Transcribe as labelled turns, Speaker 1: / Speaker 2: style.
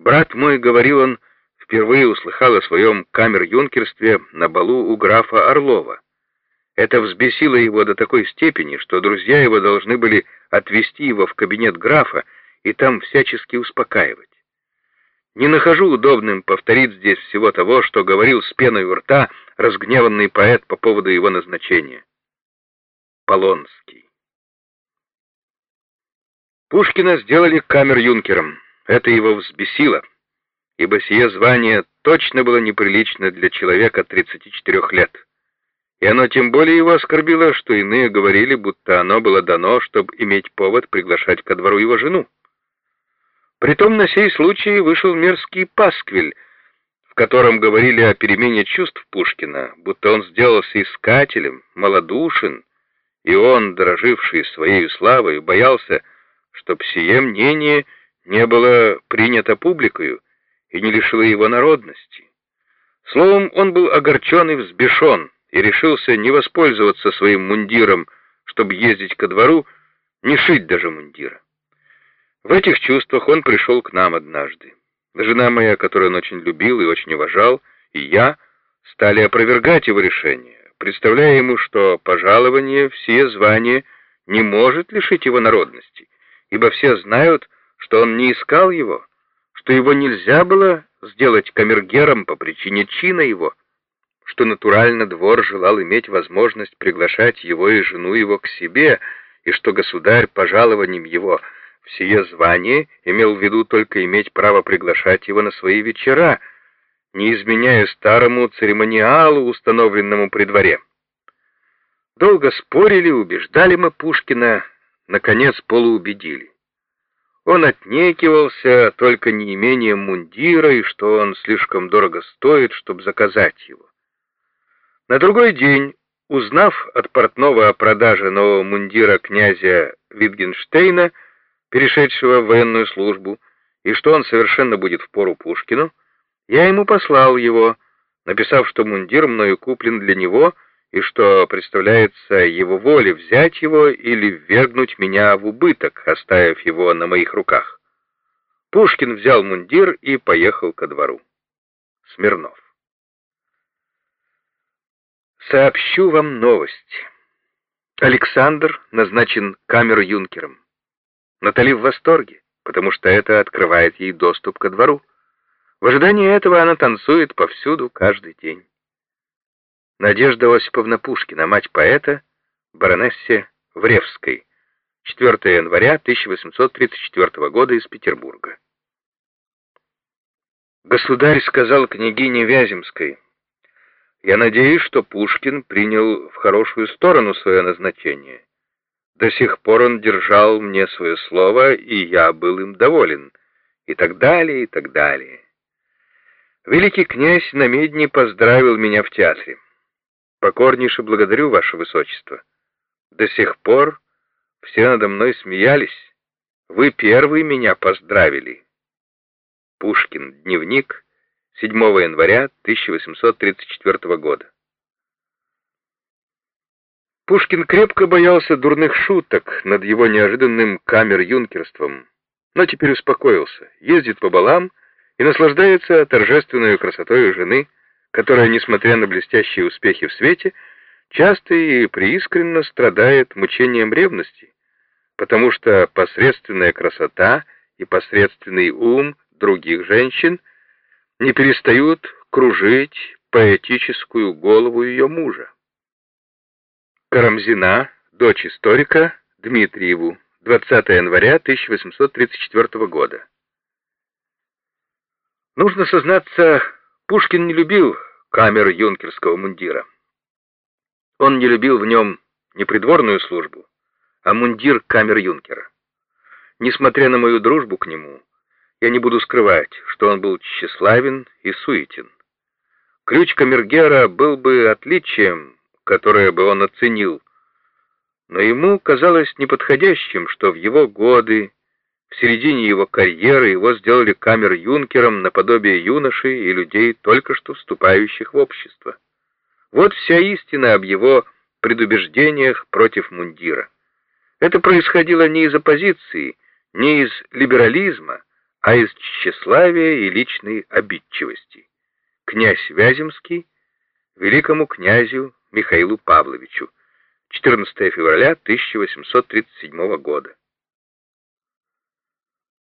Speaker 1: Брат мой, говорил он, впервые услыхал о своем камер-юнкерстве на балу у графа Орлова. Это взбесило его до такой степени, что друзья его должны были отвести его в кабинет графа и там всячески успокаивать. Не нахожу удобным повторить здесь всего того, что говорил с пеной у рта разгневанный поэт по поводу его назначения. Полонский. Пушкина сделали камер-юнкером. Это его взбесило, ибо сие звание точно было неприлично для человека 34 лет. И оно тем более его оскорбило, что иные говорили, будто оно было дано, чтобы иметь повод приглашать ко двору его жену. Притом на сей случай вышел мерзкий пасквиль, в котором говорили о перемене чувств Пушкина, будто он сделался искателем, малодушен, и он, дороживший своей славой, боялся, чтоб сие мнение не было принято публикою и не лишило его народности. Словом, он был огорчен и взбешен, и решился не воспользоваться своим мундиром, чтобы ездить ко двору, не шить даже мундира. В этих чувствах он пришел к нам однажды. Жена моя, которую он очень любил и очень уважал, и я стали опровергать его решение, представляя ему, что пожалование все звания не может лишить его народности, ибо все знают, что он не искал его, что его нельзя было сделать камергером по причине чина его, что натурально двор желал иметь возможность приглашать его и жену его к себе, и что государь пожалованием его в сие звание имел в виду только иметь право приглашать его на свои вечера, не изменяя старому церемониалу, установленному при дворе. Долго спорили, убеждали мы Пушкина, наконец полуубедили. Он отнекивался только неимением мундира и что он слишком дорого стоит, чтобы заказать его. На другой день, узнав от портного о продаже нового мундира князя Витгенштейна, перешедшего в военную службу, и что он совершенно будет в пору Пушкину, я ему послал его, написав, что мундир мною куплен для него и что представляется его воле взять его или ввергнуть меня в убыток, оставив его на моих руках. Пушкин взял мундир и поехал ко двору. Смирнов. Сообщу вам новость. Александр назначен камер-юнкером. Натали в восторге, потому что это открывает ей доступ ко двору. В ожидании этого она танцует повсюду каждый день. Надежда Осиповна Пушкина, мать поэта, баронессе Вревской, 4 января 1834 года из Петербурга. Государь сказал княгине Вяземской, я надеюсь, что Пушкин принял в хорошую сторону свое назначение. До сих пор он держал мне свое слово, и я был им доволен. И так далее, и так далее. Великий князь на медне поздравил меня в театре. Покорнейше благодарю, ваше высочество. До сих пор все надо мной смеялись. Вы первый меня поздравили. Пушкин. Дневник. 7 января 1834 года. Пушкин крепко боялся дурных шуток над его неожиданным камер-юнкерством, но теперь успокоился, ездит по балам и наслаждается торжественной красотой жены, которая, несмотря на блестящие успехи в свете, часто и преискренно страдает мучением ревности, потому что посредственная красота и посредственный ум других женщин — не перестают кружить поэтическую голову ее мужа. Карамзина, дочь историка, Дмитриеву, 20 января 1834 года. Нужно сознаться, Пушкин не любил камер юнкерского мундира. Он не любил в нем не придворную службу, а мундир камер юнкера. Несмотря на мою дружбу к нему, я не буду скрывать, что он был тщеславен и суетен. Ключ камергера был бы отличием, которое бы он оценил, но ему казалось неподходящим, что в его годы, в середине его карьеры, его сделали камер-юнкером наподобие юношей и людей, только что вступающих в общество. Вот вся истина об его предубеждениях против мундира. Это происходило не из оппозиции, не из либерализма, а из тщеславия и личной обидчивости. Князь Вяземский великому князю Михаилу Павловичу 14 февраля 1837 года.